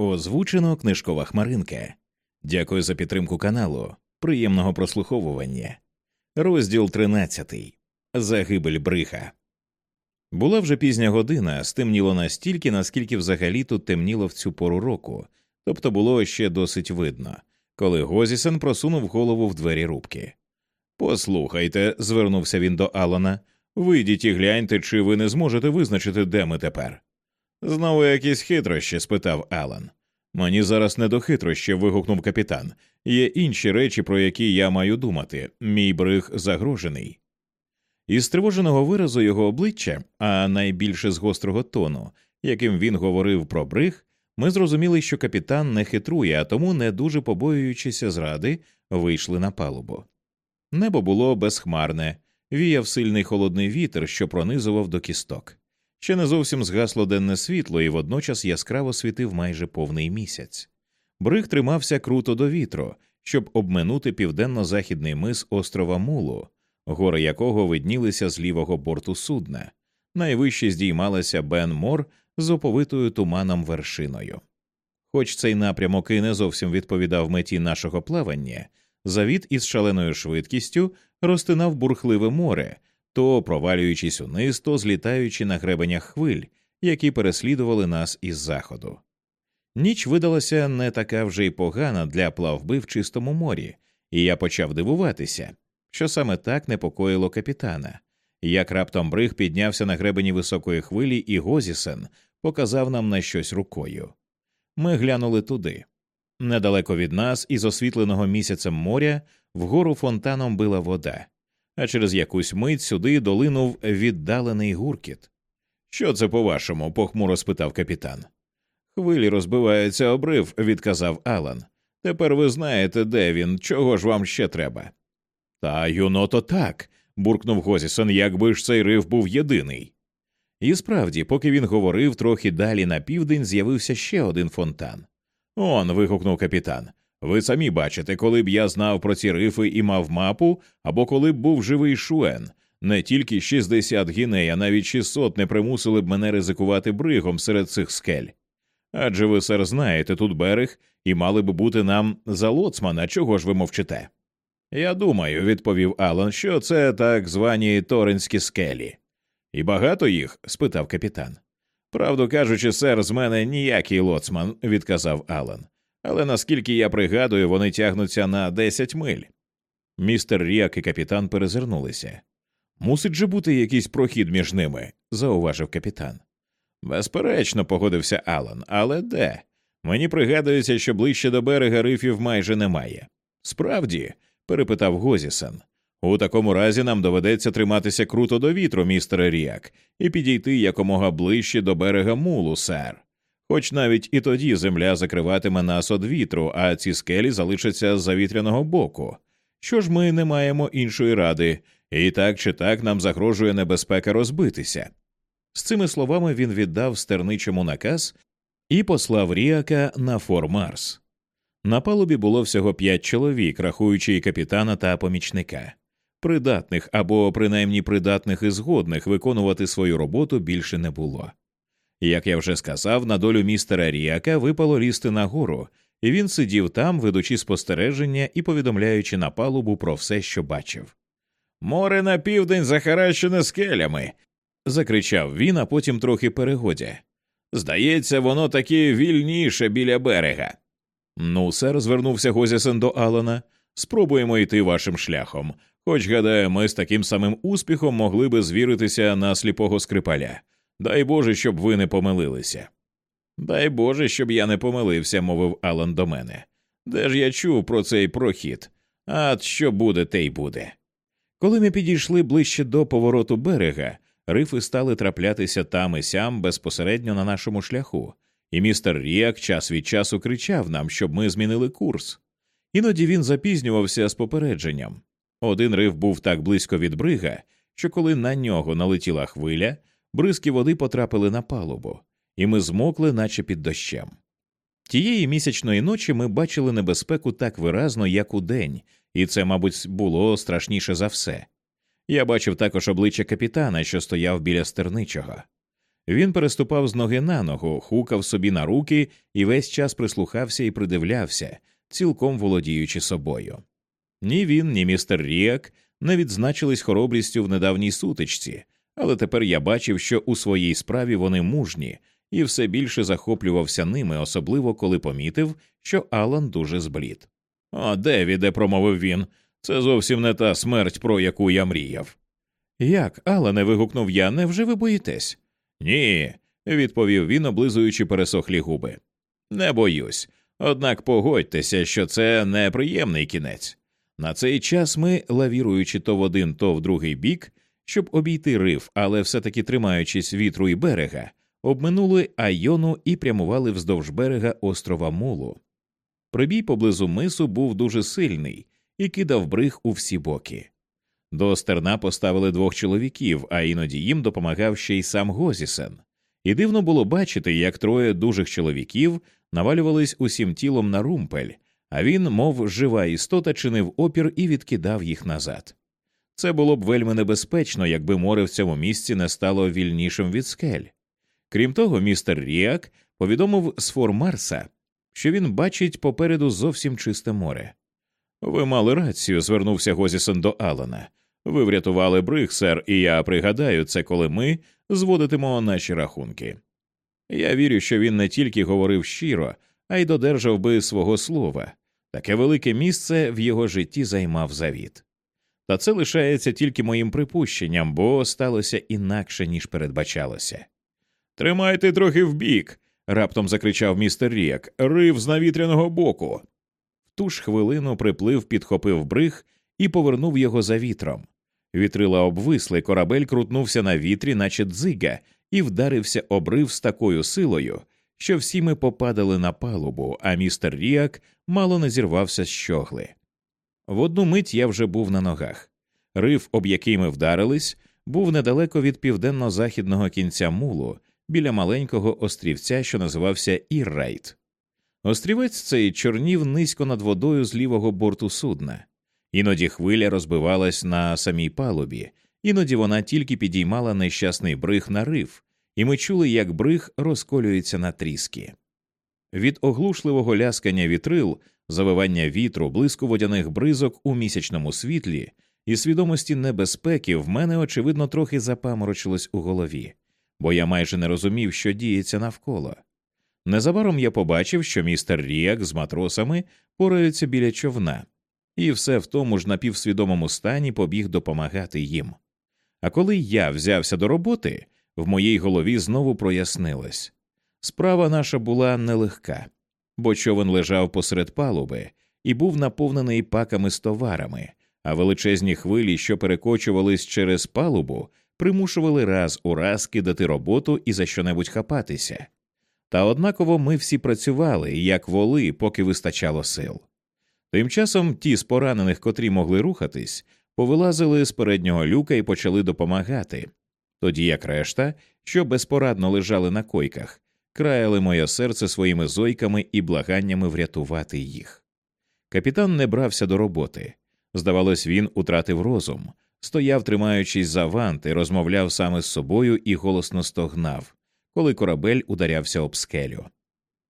Озвучено книжкова хмаринка. Дякую за підтримку каналу. Приємного прослуховування. Розділ 13. Загибель бриха. Була вже пізня година, стемніло настільки, наскільки взагалі тут темніло в цю пору року, тобто було ще досить видно, коли Гозісен просунув голову в двері рубки. Послухайте, звернувся він до Алана, вийдіть і гляньте, чи ви не зможете визначити, де ми тепер. Знову якісь хитрощі? спитав Алан. Мені зараз не до хитрощів, вигукнув капітан. Є інші речі, про які я маю думати. Мій бриг загрожений. Із стривоженого виразу його обличчя, а найбільше з гострого тону, яким він говорив про бриг, ми зрозуміли, що капітан не хитрує, а тому, не дуже побоюючися зради, вийшли на палубу. Небо було безхмарне, віяв сильний холодний вітер, що пронизував до кісток. Ще не зовсім згасло денне світло, і водночас яскраво світив майже повний місяць. Бриг тримався круто до вітру, щоб обминути південно-західний мис острова Мулу, гори якого виднілися з лівого борту судна. Найвище здіймалася Бен Мор з оповитою туманом вершиною. Хоч цей напрямок і не зовсім відповідав меті нашого плавання, завіт із шаленою швидкістю розтинав бурхливе море, то провалюючись униз, то злітаючи на гребенях хвиль, які переслідували нас із заходу. Ніч видалася не така вже й погана для плавби в чистому морі, і я почав дивуватися, що саме так непокоїло капітана. Як раптом бриг піднявся на гребені високої хвилі, і Гозісен показав нам на щось рукою. Ми глянули туди. Недалеко від нас, із освітленого місяцем моря, вгору фонтаном била вода, а через якусь мить сюди долинув віддалений гуркіт. Що це, по вашому? похмуро спитав капітан. Хвилі розбиваються обрив, відказав Алан. Тепер ви знаєте, де він, чого ж вам ще треба. Та юно то так. буркнув Гозісон, якби ж цей рив був єдиний. І справді, поки він говорив, трохи далі на південь з'явився ще один фонтан. Он. вигукнув капітан. Ви самі бачите, коли б я знав про ці рифи і мав мапу, або коли б був живий шуен, не тільки 60 гіней, а навіть 600 не примусили б мене ризикувати бригом серед цих скель. Адже ви, сер, знаєте тут берег і мали б бути нам за лоцмана, чого ж ви мовчите? Я думаю, відповів Алан, що це так звані торинські скелі. І багато їх? спитав капітан. Правду кажучи, сер, з мене ніякий лоцман, відказав Алан. Але наскільки я пригадую, вони тягнуться на десять миль. Містер Ріак і капітан перезирнулися. Мусить же бути якийсь прохід між ними, зауважив капітан. Безперечно, погодився Алан, але де? Мені пригадується, що ближче до берега рифів майже немає. Справді, перепитав Гозісен. У такому разі нам доведеться триматися круто до вітру, містере Ріак, і підійти якомога ближче до берега мулу, сер. Хоч навіть і тоді земля закриватиме нас від вітру, а ці скелі залишаться з завітряного боку. Що ж ми не маємо іншої ради, і так чи так нам загрожує небезпека розбитися. З цими словами він віддав стерничому наказ і послав Ріака на Фор Марс. На палубі було всього п'ять чоловік, рахуючи і капітана та помічника. Придатних або принаймні придатних і згодних виконувати свою роботу більше не було. Як я вже сказав, на долю містера Ріака випало лізти нагору, і він сидів там, ведучи спостереження і повідомляючи на палубу про все, що бачив. Море на південь захаращене скелями. закричав він, а потім трохи перегодя. Здається, воно таки вільніше біля берега. Ну, сер, звернувся Гозісен до Алана, спробуємо йти вашим шляхом. Хоч, гадаю, ми з таким самим успіхом могли би звіритися на сліпого скрипаля. Дай Боже, щоб ви не помилилися. Дай Боже, щоб я не помилився, мовив Алан до мене. Де ж я чув про цей прохід? А що буде, те й буде. Коли ми підійшли ближче до повороту берега, рифи стали траплятися там і сям безпосередньо на нашому шляху, і містер Ріак час від часу кричав нам, щоб ми змінили курс. Іноді він запізнювався з попередженням. Один риф був так близько від брига, що коли на нього налетіла хвиля, бризки води потрапили на палубу, і ми змокли, наче під дощем. Тієї місячної ночі ми бачили небезпеку так виразно, як у день, і це, мабуть, було страшніше за все. Я бачив також обличчя капітана, що стояв біля стерничого. Він переступав з ноги на ногу, хукав собі на руки і весь час прислухався і придивлявся, цілком володіючи собою. Ні він, ні містер Ріак не відзначились хоробрістю в недавній сутичці, але тепер я бачив, що у своїй справі вони мужні, і все більше захоплювався ними, особливо коли помітив, що Алан дуже зблід. О, Девіде, промовив він, це зовсім не та смерть, про яку я мріяв. Як, Алане, вигукнув я, невже ви боїтесь? Ні, відповів він, облизуючи пересохлі губи. Не боюсь. Однак погодьтеся, що це неприємний кінець. На цей час ми, лавіруючи то в один, то в другий бік, щоб обійти риф, але все таки тримаючись вітру і берега, обминули айону і прямували вздовж берега острова Мулу. Прибій поблизу мису був дуже сильний і кидав бриг у всі боки. До стерна поставили двох чоловіків, а іноді їм допомагав ще й сам Гозісен. І дивно було бачити, як троє дужих чоловіків навалювались усім тілом на румпель, а він, мов жива істота, чинив опір і відкидав їх назад. Це було б вельми небезпечно, якби море в цьому місці не стало вільнішим від скель. Крім того, містер Ріак повідомив з фор Марса, що він бачить попереду зовсім чисте море. Ви мали рацію, звернувся Гозісон до Алана. Ви врятували бриг, сер, і я пригадаю це, коли ми зводитимо наші рахунки. Я вірю, що він не тільки говорив щиро, а й додержав би свого слова. Таке велике місце в його житті займав завіт. Та це лишається тільки моїм припущенням, бо сталося інакше, ніж передбачалося. Тримайте трохи вбік. раптом закричав містер Рік. Рив з навітряного боку. В ту ж хвилину приплив, підхопив бриг і повернув його за вітром. Вітрила обвисли, корабель крутнувся на вітрі, наче дзига, і вдарився обрив з такою силою, що всі ми попадали на палубу, а містер Ріак мало не зірвався з щогли. В одну мить я вже був на ногах. Риф, об який ми вдарились, був недалеко від південно-західного кінця мулу, біля маленького острівця, що називався Іррайт. Острівець цей чорнів низько над водою з лівого борту судна. Іноді хвиля розбивалась на самій палубі, іноді вона тільки підіймала нещасний бриг на риф, і ми чули, як бриг розколюється на тріски. Від оглушливого ляскання вітрил, завивання вітру, блиску водяних бризок у місячному світлі і свідомості небезпеки в мене, очевидно, трохи запаморочилось у голові, бо я майже не розумів, що діється навколо. Незабаром я побачив, що містер Ріак з матросами пораються біля човна, і все в тому ж напівсвідомому стані побіг допомагати їм. А коли я взявся до роботи, в моїй голові знову прояснилось справа наша була нелегка, бо човен лежав посеред палуби і був наповнений паками з товарами, а величезні хвилі, що перекочувались через палубу, примушували раз у раз кидати роботу і за що-небудь хапатися. Та однаково ми всі працювали, як воли, поки вистачало сил. Тим часом ті з поранених, котрі могли рухатись, повилазили з переднього люка і почали допомагати, тоді як решта, що безпорадно лежали на койках, краяли моє серце своїми зойками і благаннями врятувати їх. Капітан не брався до роботи. Здавалось, він утратив розум, стояв, тримаючись за ванти, розмовляв саме з собою і голосно стогнав, коли корабель ударявся об скелю.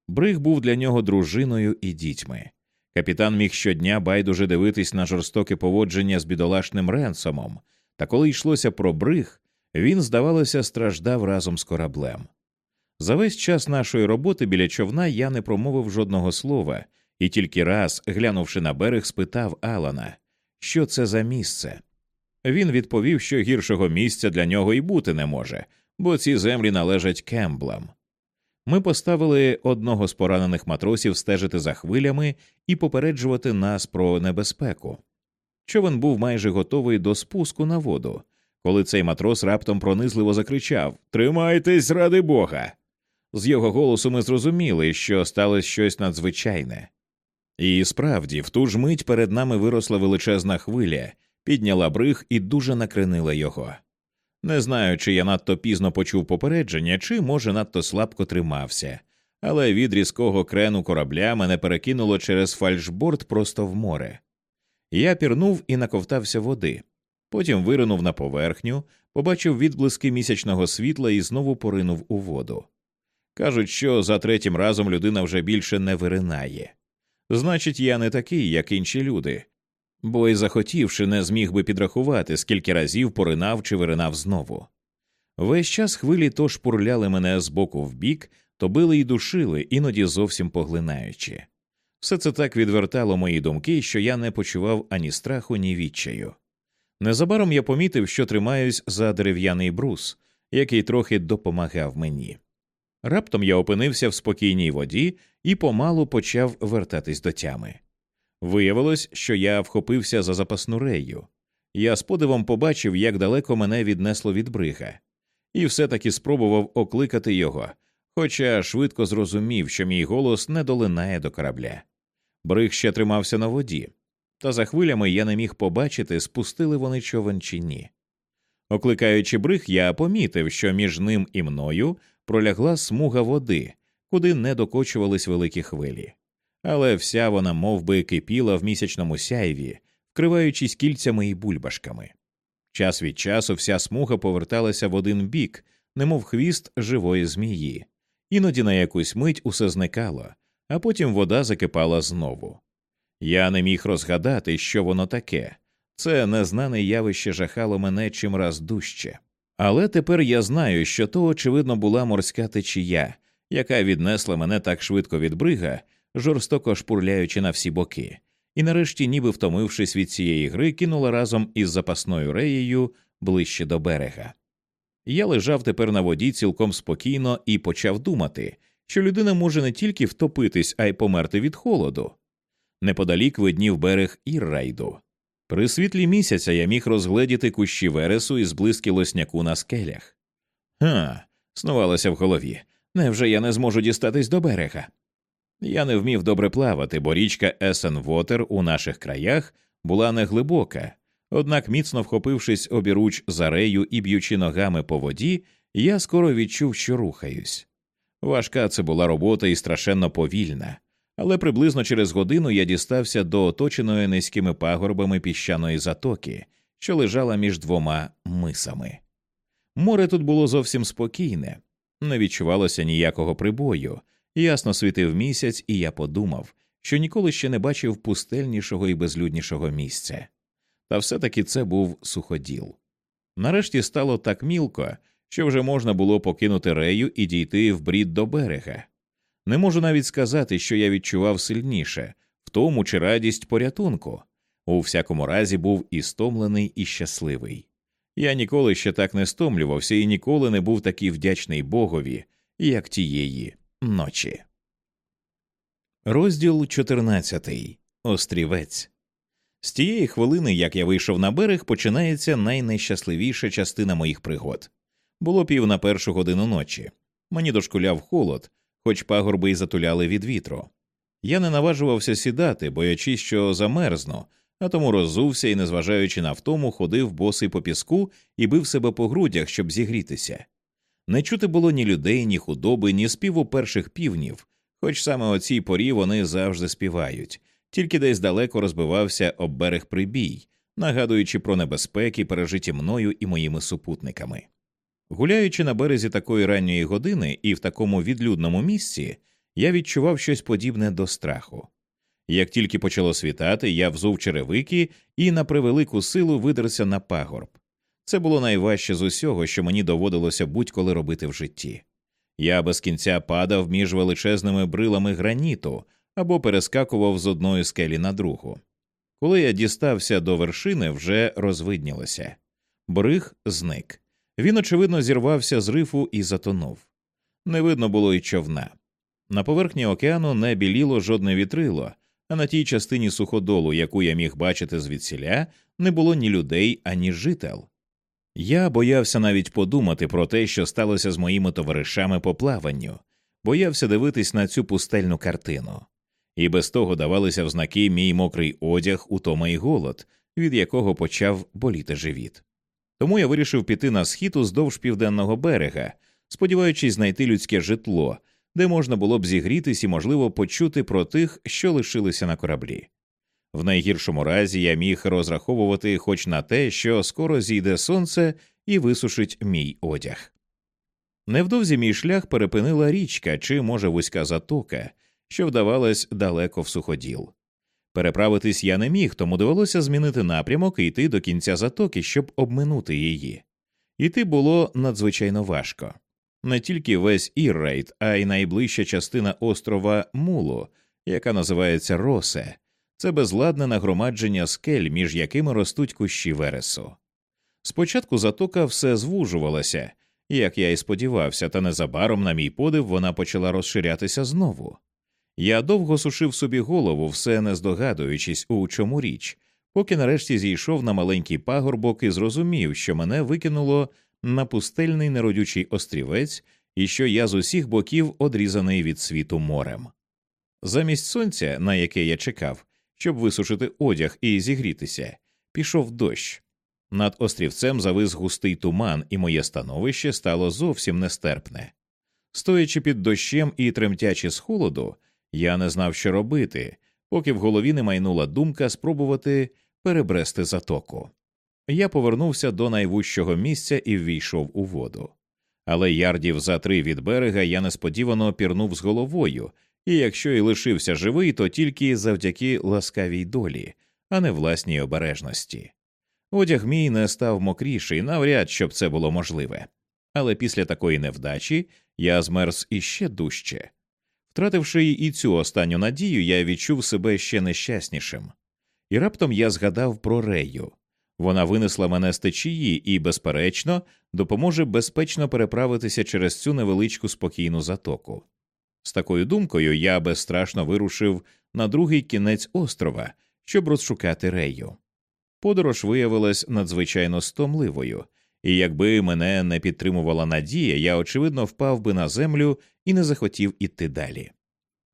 Бриг був для нього дружиною і дітьми. Капітан міг щодня байдуже дивитись на жорстоке поводження з бідолашним Ренсомом, та коли йшлося про бриг, він, здавалося, страждав разом з кораблем. За весь час нашої роботи біля човна я не промовив жодного слова і тільки раз, глянувши на берег, спитав Алана, що це за місце. Він відповів, що гіршого місця для нього і бути не може, бо ці землі належать кемблам. Ми поставили одного з поранених матросів стежити за хвилями і попереджувати нас про небезпеку. Човен був майже готовий до спуску на воду, коли цей матрос раптом пронизливо закричав Тримайтесь ради Бога. З його голосу ми зрозуміли, що сталося щось надзвичайне. І справді, в ту ж мить перед нами виросла величезна хвиля, підняла бриг і дуже накренила його. Не знаю, чи я надто пізно почув попередження, чи, може, надто слабко тримався, але від різкого крену корабля мене перекинуло через фальшборд просто в море. Я пірнув і наковтався води, потім виринув на поверхню, побачив відблиски місячного світла і знову поринув у воду. Кажуть, що за третім разом людина вже більше не виринає. Значить, я не такий, як інші люди, бо й захотівши, не зміг би підрахувати, скільки разів поринав чи виринав знову. Весь час хвилі то шпурляли мене з боку в бік, то били й душили, іноді зовсім поглинаючи. Все це так відвертало мої думки, що я не почував ані страху, ні відчаю. Незабаром я помітив, що тримаюсь за дерев'яний брус, який трохи допомагав мені. Раптом я опинився в спокійній воді і помалу почав вертатись до тями. Виявилось, що я вхопився за запасну рею. Я з подивом побачив, як далеко мене віднесло від брига, і все таки спробував окликати його, хоча швидко зрозумів, що мій голос не долинає до корабля. Бриг ще тримався на воді, та за хвилями я не міг побачити, спустили вони човен чи ні. Окликаючи бриг, я помітив, що між ним і мною пролягла смуга води, куди не докочувались великі хвилі, але вся вона мов би, кипіла в місячному сяйві, вкриваючись кільцями і бульбашками. Час від часу вся смуга поверталася в один бік, немов хвіст живої змії, іноді на якусь мить усе зникало, а потім вода закипала знову. Я не міг розгадати, що воно таке. Це незнане явище жахало мене чимраз дужче. Але тепер я знаю, що то, очевидно, була морська течія, яка віднесла мене так швидко від брига, жорстоко шпурляючи на всі боки, і нарешті, ніби втомившись від цієї гри, кинула разом із запасною реєю ближче до берега. Я лежав тепер на воді цілком спокійно і почав думати, що людина може не тільки втопитись, а й померти від холоду. Неподалік виднів берег Іррайду. При світлі місяця я міг розгледіти кущі вересу і зблиски лосняку на скелях. Га, снувалося в голові. Невже я не зможу дістатись до берега? Я не вмів добре плавати, бо річка Есен-Вотер у наших краях була неглибока, однак, міцно вхопившись обіруч за рею і б'ючи ногами по воді, я скоро відчув, що рухаюсь. Важка це була робота і страшенно повільна, але приблизно через годину я дістався до оточеної низькими пагорбами піщаної затоки, що лежала між двома мисами. Море тут було зовсім спокійне, не відчувалося ніякого прибою, ясно світив місяць, і я подумав, що ніколи ще не бачив пустельнішого і безлюднішого місця. Та все таки це був суходіл. Нарешті стало так мілко, що вже можна було покинути рею і дійти в брід до берега. Не можу навіть сказати, що я відчував сильніше, в тому чи радість порятунку. У всякому разі був і стомлений, і щасливий. Я ніколи ще так не стомлювався і ніколи не був такий вдячний Богові, як тієї ночі. Розділ 14. Острівець. З тієї хвилини, як я вийшов на берег, починається найнещасливіша частина моїх пригод. Було пів на першу годину ночі. Мені дошкуляв холод, хоч пагорби й затуляли від вітру. Я не наважувався сідати, боячись, що замерзну, а тому роззувся і, незважаючи на втому, ходив босий по піску і бив себе по грудях, щоб зігрітися. Не чути було ні людей, ні худоби, ні співу перших півнів, хоч саме о цій порі вони завжди співають, тільки десь далеко розбивався об берег прибій, нагадуючи про небезпеки, пережиті мною і моїми супутниками. Гуляючи на березі такої ранньої години і в такому відлюдному місці, я відчував щось подібне до страху. Як тільки почало світати, я взув черевики і на превелику силу видерся на пагорб. Це було найважче з усього, що мені доводилося будь-коли робити в житті. Я без кінця падав між величезними брилами граніту або перескакував з одної скелі на другу. Коли я дістався до вершини, вже розвиднілося. Бриг зник. Він, очевидно, зірвався з рифу і затонув. Не видно було й човна. На поверхні океану не біліло жодне вітрило, а на тій частині суходолу, яку я міг бачити звідсіля, не було ні людей, ані жител. Я боявся навіть подумати про те, що сталося з моїми товаришами по плаванню, боявся дивитись на цю пустельну картину, і без того давалися в знаки мій мокрий одяг, утома і голод, від якого почав боліти живіт. Тому я вирішив піти на схід уздовж південного берега, сподіваючись знайти людське житло, де можна було б зігрітись і, можливо, почути про тих, що лишилися на кораблі. В найгіршому разі я міг розраховувати хоч на те, що скоро зійде сонце і висушить мій одяг. Невдовзі мій шлях перепинила річка чи, може, вузька затока, що вдавалась далеко в суходіл. Переправитись я не міг, тому довелося змінити напрямок і йти до кінця затоки, щоб обминути її. Іти було надзвичайно важко. Не тільки весь Іррейт, а й найближча частина острова Мулу, яка називається Росе, це безладне нагромадження скель, між якими ростуть кущі вересу. Спочатку затока все звужувалася, як я і сподівався, та незабаром, на мій подив, вона почала розширятися знову. Я довго сушив собі голову, все не здогадуючись, у чому річ, поки нарешті зійшов на маленький пагорбок і зрозумів, що мене викинуло на пустельний неродючий острівець і що я з усіх боків одрізаний від світу морем. Замість сонця, на яке я чекав, щоб висушити одяг і зігрітися, пішов дощ. Над острівцем завис густий туман, і моє становище стало зовсім нестерпне. Стоячи під дощем і тремтячи з холоду, я не знав, що робити, поки в голові не майнула думка спробувати перебрести затоку. Я повернувся до найвужчого місця і ввійшов у воду. Але ярдів за три від берега я несподівано пірнув з головою, і якщо й лишився живий, то тільки завдяки ласкавій долі, а не власній обережності. Одяг мій не став мокріший, навряд щоб це було можливе. Але після такої невдачі я змерз іще дужче. Втративши і цю останню надію, я відчув себе ще нещаснішим. І раптом я згадав про рею. Вона винесла мене з течії і, безперечно, допоможе безпечно переправитися через цю невеличку спокійну затоку. З такою думкою я безстрашно вирушив на другий кінець острова, щоб розшукати рею. Подорож виявилась надзвичайно стомливою, і якби мене не підтримувала надія, я, очевидно, впав би на землю і не захотів іти далі.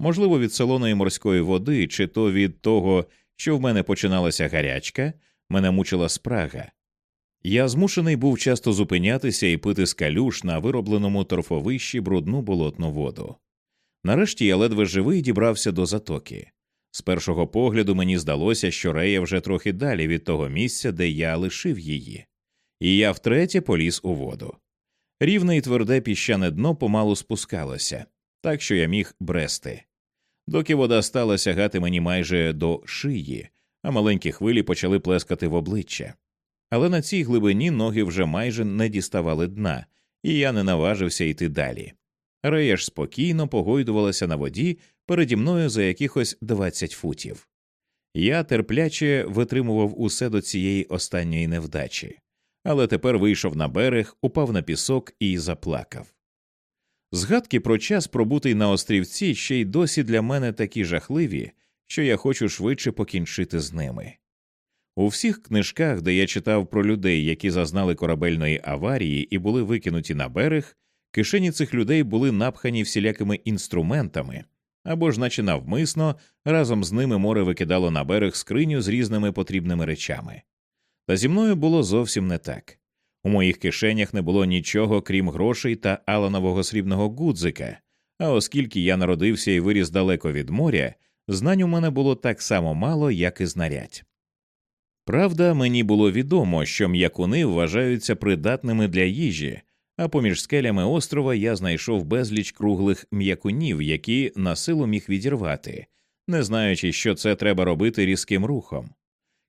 Можливо, від солоної морської води, чи то від того, що в мене починалася гарячка, мене мучила спрага. Я змушений був часто зупинятися і пити з калюш на виробленому торфовищі брудну болотну воду. Нарешті я ледве живий дібрався до затоки. З першого погляду мені здалося, що Рея вже трохи далі від того місця, де я лишив її, і я втретє поліз у воду. Рівне і тверде піщане дно помалу спускалося, так що я міг брести. Доки вода стала сягати мені майже до шиї, а маленькі хвилі почали плескати в обличчя. Але на цій глибині ноги вже майже не діставали дна, і я не наважився йти далі. Рея ж спокійно погойдувалася на воді переді мною за якихось двадцять футів. Я терпляче витримував усе до цієї останньої невдачі, але тепер вийшов на берег, упав на пісок і заплакав. Згадки про час, пробутий на острівці, ще й досі для мене такі жахливі, що я хочу швидше покінчити з ними. У всіх книжках, де я читав про людей, які зазнали корабельної аварії і були викинуті на берег, кишені цих людей були напхані всілякими інструментами або ж, наче навмисно, разом з ними море викидало на берег скриню з різними потрібними речами. Та зі мною було зовсім не так. У моїх кишенях не було нічого, крім грошей та аланового срібного гудзика, а оскільки я народився і виріс далеко від моря, знань у мене було так само мало, як і знарядь. Правда, мені було відомо, що м'якуни вважаються придатними для їжі, а поміж скелями острова я знайшов безліч круглих м'якунів, які на силу міг відірвати, не знаючи, що це треба робити різким рухом.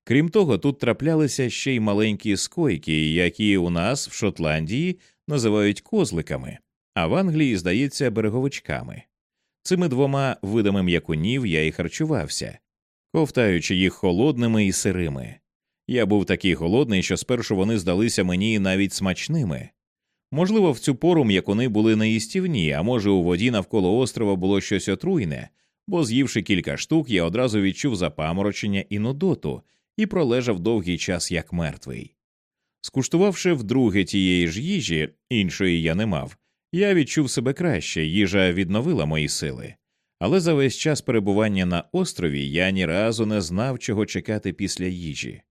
Крім того, тут траплялися ще й маленькі скойки, які у нас в Шотландії називають козликами, а в Англії, здається, береговичками. Цими двома видами м'якунів я і харчувався, ковтаючи їх холодними і сирими. Я був такий голодний, що спершу вони здалися мені навіть смачними. Можливо, в цю пору м'якуни були неїстівні, а може, у воді навколо острова було щось отруйне, бо, з'ївши кілька штук, я одразу відчув запаморочення і нудоту і пролежав довгий час як мертвий. Скуштувавши вдруге тієї ж їжі, іншої я не мав, я відчув себе краще, їжа відновила мої сили. Але за весь час перебування на острові я ні разу не знав, чого чекати після їжі.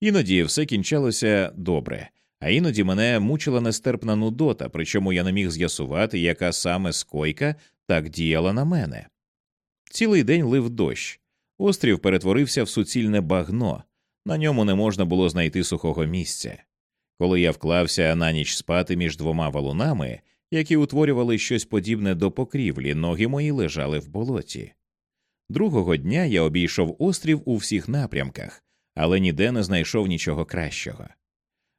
Іноді все кінчалося добре, а іноді мене мучила нестерпна нудота, причому я не міг з'ясувати, яка саме скойка так діяла на мене. Цілий день лив дощ. Острів перетворився в суцільне багно, на ньому не можна було знайти сухого місця. Коли я вклався на ніч спати між двома валунами, які утворювали щось подібне до покрівлі, ноги мої лежали в болоті. Другого дня я обійшов острів у всіх напрямках, але ніде не знайшов нічого кращого.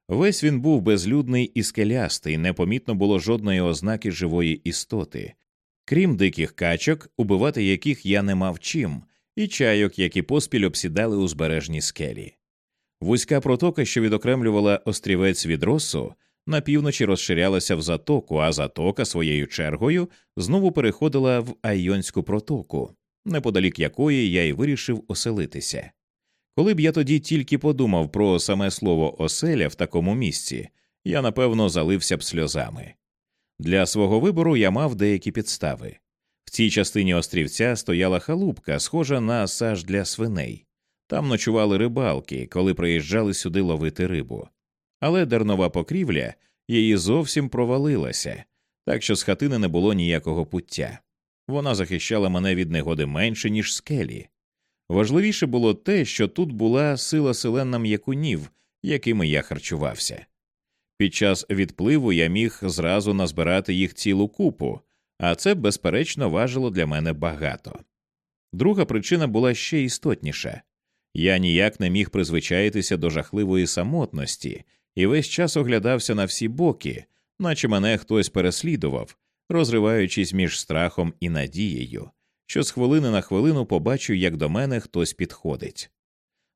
Весь він був безлюдний і скелястий, непомітно було жодної ознаки живої істоти, крім диких качок, убивати яких я не мав чим, і чайок, які поспіль обсідали узбережні скелі. Вузька протока, що відокремлювала острівець від росу, на півночі розширялася в затоку, а затока своєю чергою знову переходила в Айонську протоку, неподалік якої я й вирішив оселитися. Коли б я тоді тільки подумав про саме слово оселя в такому місці, я напевно залився б сльозами. Для свого вибору я мав деякі підстави. В цій частині острівця стояла халупка, схожа на саж для свиней. Там ночували рибалки, коли приїжджали сюди ловити рибу. Але дернова покрівля її зовсім провалилася, так що з хатини не було ніякого пуття. Вона захищала мене від негоди менше, ніж скелі. Важливіше було те, що тут була сила селена м'якунів, якими я харчувався. Під час відпливу я міг зразу назбирати їх цілу купу, а це, безперечно, важило для мене багато. Друга причина була ще істотніша я ніяк не міг призвичаїтися до жахливої самотності і весь час оглядався на всі боки, наче мене хтось переслідував, розриваючись між страхом і надією, що з хвилини на хвилину побачу, як до мене хтось підходить.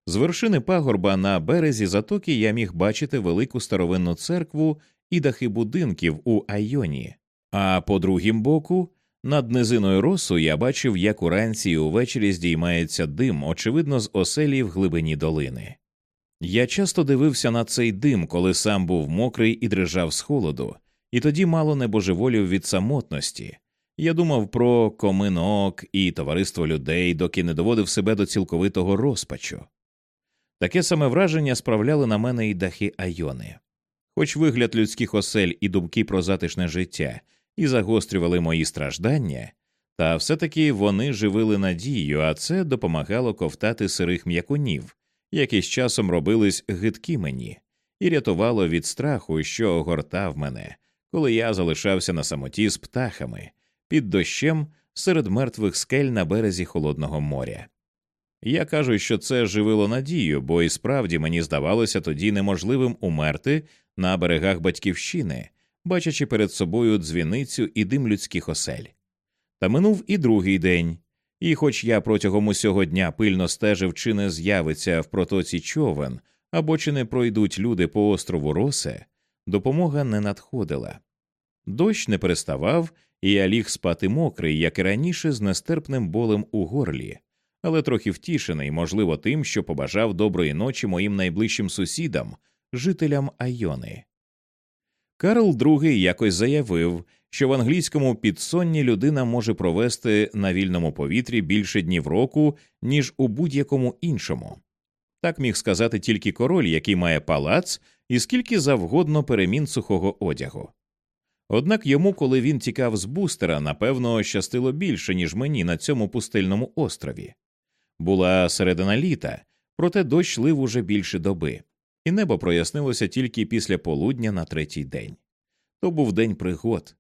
З вершини пагорба на березі затоки я міг бачити велику старовинну церкву і дахи будинків у Айоні, а по другім боку, над низиною росу я бачив, як уранці і увечері здіймається дим, очевидно, з оселі в глибині долини. Я часто дивився на цей дим, коли сам був мокрий і дрижав з холоду, і тоді мало не божеволів від самотності. Я думав про коминок і товариство людей, доки не доводив себе до цілковитого розпачу. Таке саме враження справляли на мене і дахи Айони. Хоч вигляд людських осель і думки про затишне життя і загострювали мої страждання, та все таки вони живили надію, а це допомагало ковтати сирих м'якунів, які з часом робились гидкі мені, і рятувало від страху, що огортав мене, коли я залишався на самоті з птахами, під дощем серед мертвих скель на березі холодного моря. Я кажу, що це живило надію, бо і справді мені здавалося тоді неможливим умерти на берегах батьківщини, бачачи перед собою дзвіницю і дим людських осель. Та минув і другий день, і, хоч я протягом усього дня пильно стежив, чи не з'явиться в протоці човен або чи не пройдуть люди по острову Росе, допомога не надходила. Дощ не переставав, і я ліг спати мокрий, як і раніше, з нестерпним болем у горлі, але трохи втішений, можливо, тим, що побажав доброї ночі моїм найближчим сусідам, жителям Айони. Карл II якось заявив, що в англійському підсонні людина може провести на вільному повітрі більше днів року, ніж у будь-якому іншому. Так міг сказати тільки король, який має палац і скільки завгодно перемін сухого одягу. Однак йому, коли він тікав з бустера, напевно, щастило більше, ніж мені на цьому пустельному острові. Була середина літа, проте дощ лив уже більше доби, і небо прояснилося тільки після полудня на третій день. То був день пригод.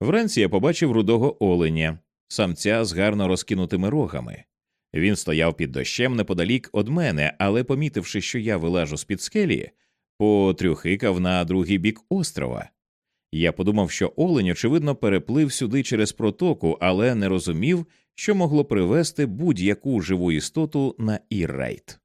Вранці я побачив рудого оленя, самця з гарно розкинутими рогами. Він стояв під дощем неподалік од мене, але, помітивши, що я вилажу з під скелі, потрюхикав на другий бік острова. Я подумав, що олень, очевидно, переплив сюди через протоку, але не розумів, що могло привести будь-яку живу істоту на Іррайт.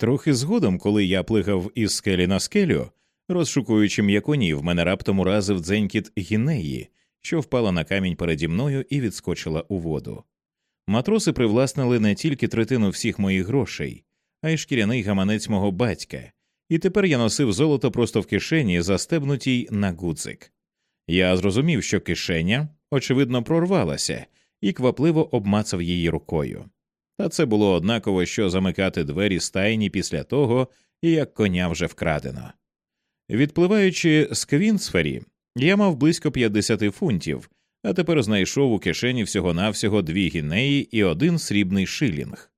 Трохи згодом, коли я плигав із скелі на скелю, розшукуючи м'яконів, мене раптом уразив дзенькіт гінеї, що впала на камінь переді мною і відскочила у воду. Матроси привласнили не тільки третину всіх моїх грошей, а й шкіряний гаманець мого батька, і тепер я носив золото просто в кишені, застебнутій на гудзик. Я зрозумів, що кишеня, очевидно, прорвалася, і квапливо обмацав її рукою. Та це було однаково, що замикати двері стайні після того, як коня вже вкрадено. Відпливаючи з Квінсфері, я мав близько 50 фунтів, а тепер знайшов у кишені всього навсього дві гінеї і один срібний шилінг.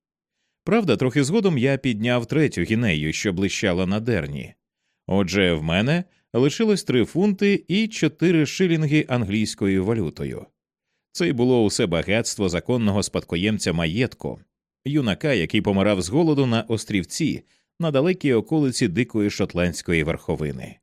Правда, трохи згодом я підняв третю гінею, що блищала на дерні. Отже, в мене лишилось три фунти і чотири шилінги англійською валютою. Це й було усе багатство законного спадкоємця маєтку, юнака, який помирав з голоду на острівці на далекій околиці дикої шотландської верховини.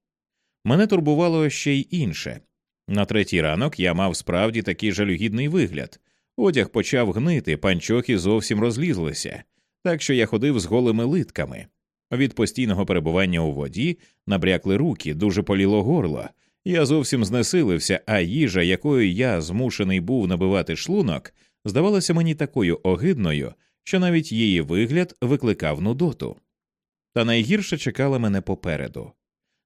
Мене турбувало ще й інше. На третій ранок я мав справді такий жалюгідний вигляд. Одяг почав гнити, панчохи зовсім розлізлися, так що я ходив з голими литками. Від постійного перебування у воді набрякли руки, дуже поліло горло. Я зовсім знесилився, а їжа, якою я змушений був набивати шлунок, здавалася мені такою огидною, що навіть її вигляд викликав нудоту. Та найгірше чекала мене попереду.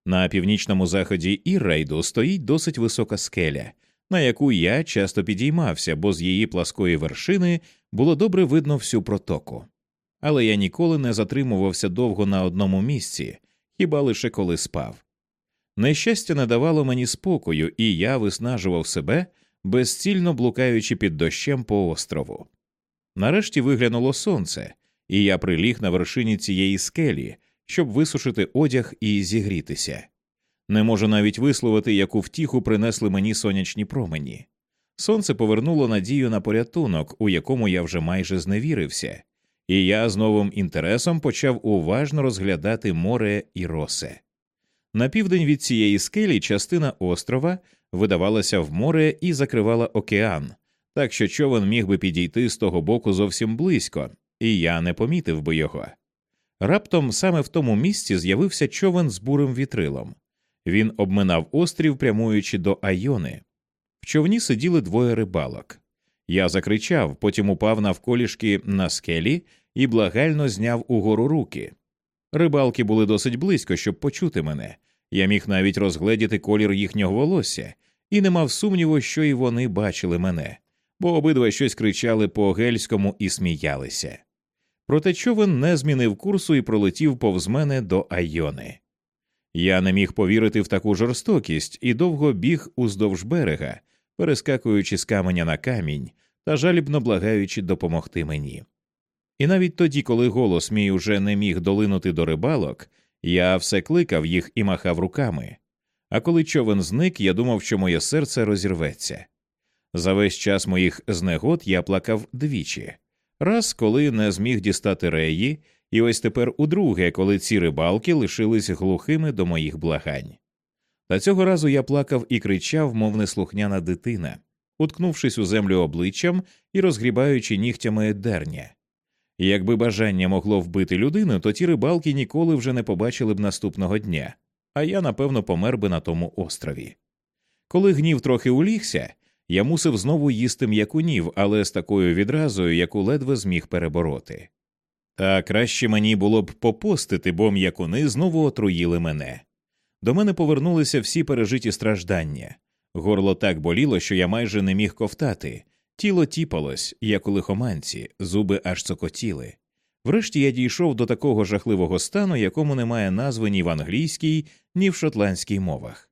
На північному заході Іррейду стоїть досить висока скеля, на яку я часто підіймався, бо з її пласкої вершини було добре видно всю протоку. Але я ніколи не затримувався довго на одному місці, хіба лише коли спав. Нещастя не давало мені спокою, і я виснажував себе, безцільно блукаючи під дощем по острову. Нарешті виглянуло сонце, і я приліг на вершині цієї скелі, щоб висушити одяг і зігрітися. Не можу навіть висловити, яку втіху принесли мені сонячні промені. Сонце повернуло надію на порятунок, у якому я вже майже зневірився, і я з новим інтересом почав уважно розглядати море і росе. На південь від цієї скелі частина острова видавалася в море і закривала океан, так що човен міг би підійти з того боку зовсім близько, і я не помітив би його. Раптом саме в тому місці з'явився човен з бурим вітрилом. Він обминав острів, прямуючи до Айони. В човні сиділи двоє рибалок. Я закричав, потім упав навколішки на скелі і благально зняв угору руки. Рибалки були досить близько, щоб почути мене. Я міг навіть розгледіти колір їхнього волосся, і не мав сумніву, що і вони бачили мене, бо обидва щось кричали по гельському і сміялися. Проте човен не змінив курсу і пролетів повз мене до Айони. Я не міг повірити в таку жорстокість і довго біг уздовж берега, перескакуючи з каменя на камінь та жалібно благаючи допомогти мені. І навіть тоді, коли голос мій уже не міг долинути до рибалок, я все кликав їх і махав руками. А коли човен зник, я думав, що моє серце розірветься. За весь час моїх знегод я плакав двічі раз, коли не зміг дістати реї, і ось тепер удруге, коли ці рибалки лишились глухими до моїх благань. Та цього разу я плакав і кричав, мов неслухняна дитина, уткнувшись у землю обличчям і розгрібаючи нігтями дерня. Якби бажання могло вбити людину, то ті рибалки ніколи вже не побачили б наступного дня, а я, напевно, помер би на тому острові. Коли гнів трохи улігся, я мусив знову їсти м'якунів, але з такою відразою, яку ледве зміг перебороти. Та краще мені було б попостити, бо м'якуни знову отруїли мене. До мене повернулися всі пережиті страждання. Горло так боліло, що я майже не міг ковтати, тіло тіпалось, як у лихоманці, зуби аж цокотіли. Врешті я дійшов до такого жахливого стану, якому немає назви ні в англійській, ні в шотландській мовах.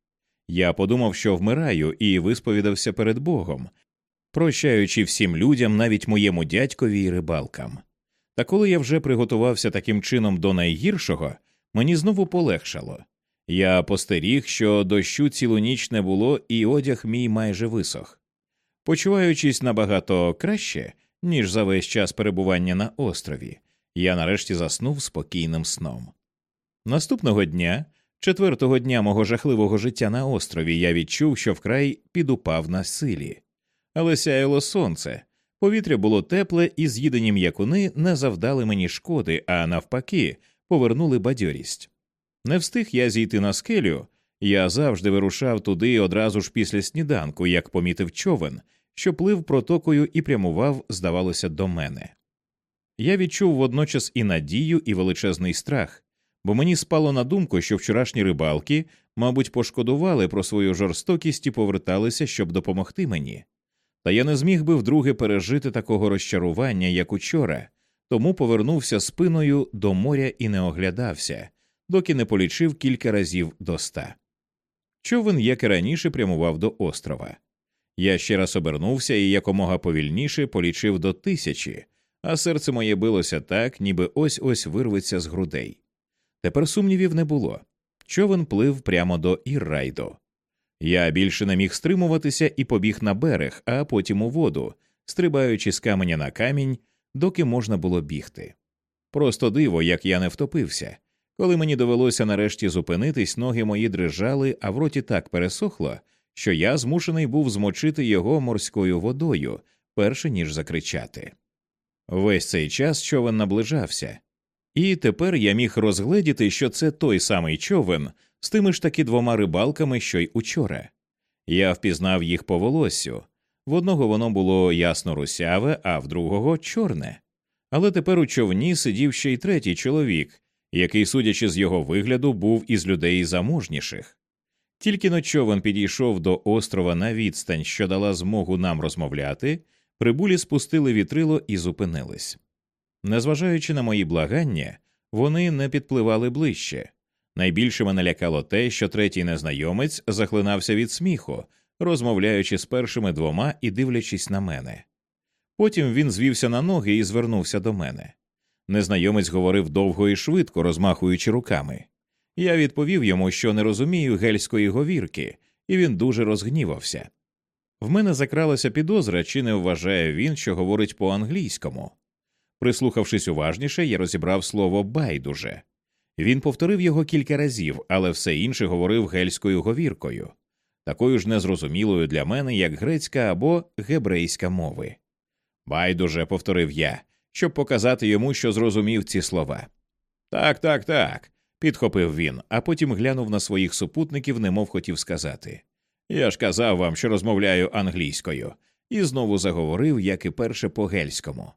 Я подумав, що вмираю, і висповідався перед Богом, прощаючи всім людям, навіть моєму дядькові й рибалкам. Та коли я вже приготувався таким чином до найгіршого, мені знову полегшало. Я постеріг, що дощу цілу ніч не було, і одяг мій майже висох. Почуваючись набагато краще, ніж за весь час перебування на острові, я нарешті заснув спокійним сном. Наступного дня, четвертого дня мого жахливого життя на острові, я відчув, що вкрай підупав на силі, але сяяло сонце, повітря було тепле, і з'їдені м'якуни не завдали мені шкоди, а навпаки, повернули бадьорість. Не встиг я зійти на скелю. Я завжди вирушав туди одразу ж після сніданку, як помітив човен, що плив протокою і прямував, здавалося, до мене. Я відчув водночас і надію, і величезний страх, бо мені спало на думку, що вчорашні рибалки, мабуть, пошкодували про свою жорстокість і поверталися, щоб допомогти мені. Та я не зміг би вдруге пережити такого розчарування, як учора, тому повернувся спиною до моря і не оглядався, доки не полічив кілька разів до ста. Човен, як і раніше, прямував до острова. Я ще раз обернувся і якомога повільніше полічив до тисячі, а серце моє билося так, ніби ось ось вирветься з грудей. Тепер сумнівів не було. Човен плив прямо до Іррайду. Я більше не міг стримуватися і побіг на берег, а потім у воду, стрибаючи з каменя на камінь, доки можна було бігти. Просто диво, як я не втопився. Коли мені довелося нарешті зупинитись, ноги мої дрижали, а в роті так пересохло, що я змушений був змочити його морською водою, перше ніж закричати. Весь цей час човен наближався, і тепер я міг розгледіти, що це той самий човен з тими ж таки двома рибалками, що й учора. Я впізнав їх по волоссю. В одного воно було ясно русяве, а в другого чорне. Але тепер у човні сидів ще й третій чоловік, який, судячи з його вигляду, був із людей заможніших. Тільки но човен підійшов до острова на відстань, що дала змогу нам розмовляти, прибулі спустили вітрило і зупинились. Незважаючи на мої благання, вони не підпливали ближче. Найбільше мене лякало те, що третій незнайомець захлинався від сміху, розмовляючи з першими двома і дивлячись на мене. Потім він звівся на ноги і звернувся до мене. Незнайомець говорив довго і швидко, розмахуючи руками. Я відповів йому, що не розумію гельської говірки, і він дуже розгнівався. В мене закралася підозра, чи не вважає він, що говорить по англійському. Прислухавшись уважніше, я розібрав слово байдуже. Він повторив його кілька разів, але все інше говорив гельською говіркою, такою ж незрозумілою для мене, як грецька або гебрейська мови. Байдуже, повторив я, щоб показати йому, що зрозумів ці слова. Так, так, так, підхопив він, а потім глянув на своїх супутників, немов хотів сказати. Я ж казав вам, що розмовляю англійською, і знову заговорив, як і перше по гельському.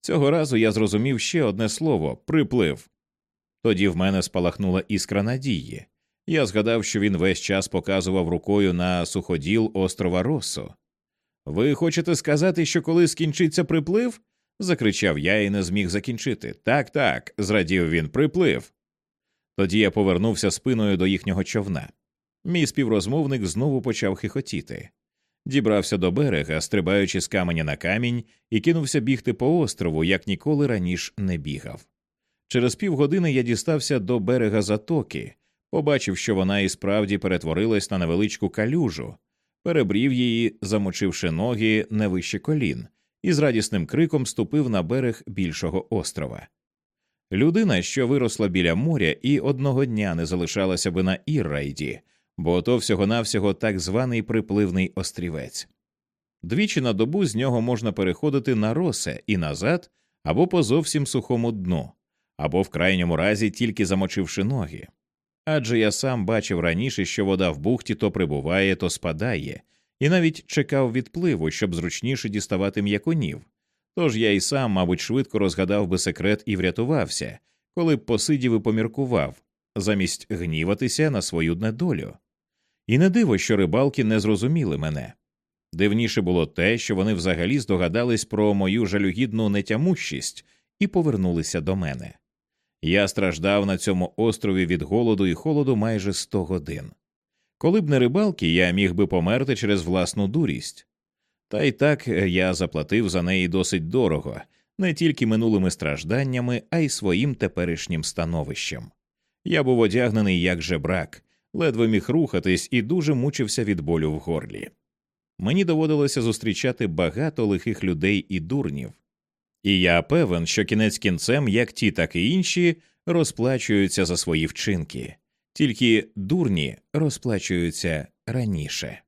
Цього разу я зрозумів ще одне слово приплив. Тоді в мене спалахнула іскра надії. Я згадав, що він весь час показував рукою на суходіл острова Росо. Ви хочете сказати, що коли скінчиться приплив? закричав я і не зміг закінчити. Так, так, зрадів він, приплив. Тоді я повернувся спиною до їхнього човна. Мій співрозмовник знову почав хихотіти. Дібрався до берега, стрибаючи з каменя на камінь, і кинувся бігти по острову, як ніколи раніше не бігав. Через півгодини я дістався до берега затоки, побачив, що вона і справді перетворилась на невеличку калюжу, перебрів її, замочивши ноги не вище колін, і з радісним криком ступив на берег більшого острова. Людина, що виросла біля моря, і одного дня не залишалася би на Іррайді, бо то всього навсього так званий припливний острівець. Двічі на добу з нього можна переходити на росе і назад або по зовсім сухому дну, або в крайньому разі тільки замочивши ноги. Адже я сам бачив раніше, що вода в бухті то прибуває, то спадає, і навіть чекав відпливу, щоб зручніше діставати м'якунів. Тож я й сам, мабуть, швидко розгадав би секрет і врятувався, коли б посидів і поміркував, замість гніватися на свою недолю. І не диво, що рибалки не зрозуміли мене. Дивніше було те, що вони взагалі здогадались про мою жалюгідну нетямущість і повернулися до мене. Я страждав на цьому острові від голоду і холоду майже сто годин. Коли б не рибалки, я міг би померти через власну дурість. Та й так я заплатив за неї досить дорого, не тільки минулими стражданнями, а й своїм теперішнім становищем. Я був одягнений як жебрак, ледве міг рухатись і дуже мучився від болю в горлі. Мені доводилося зустрічати багато лихих людей і дурнів, і я певен, що кінець кінцем, як ті, так і інші, розплачуються за свої вчинки, тільки дурні розплачуються раніше.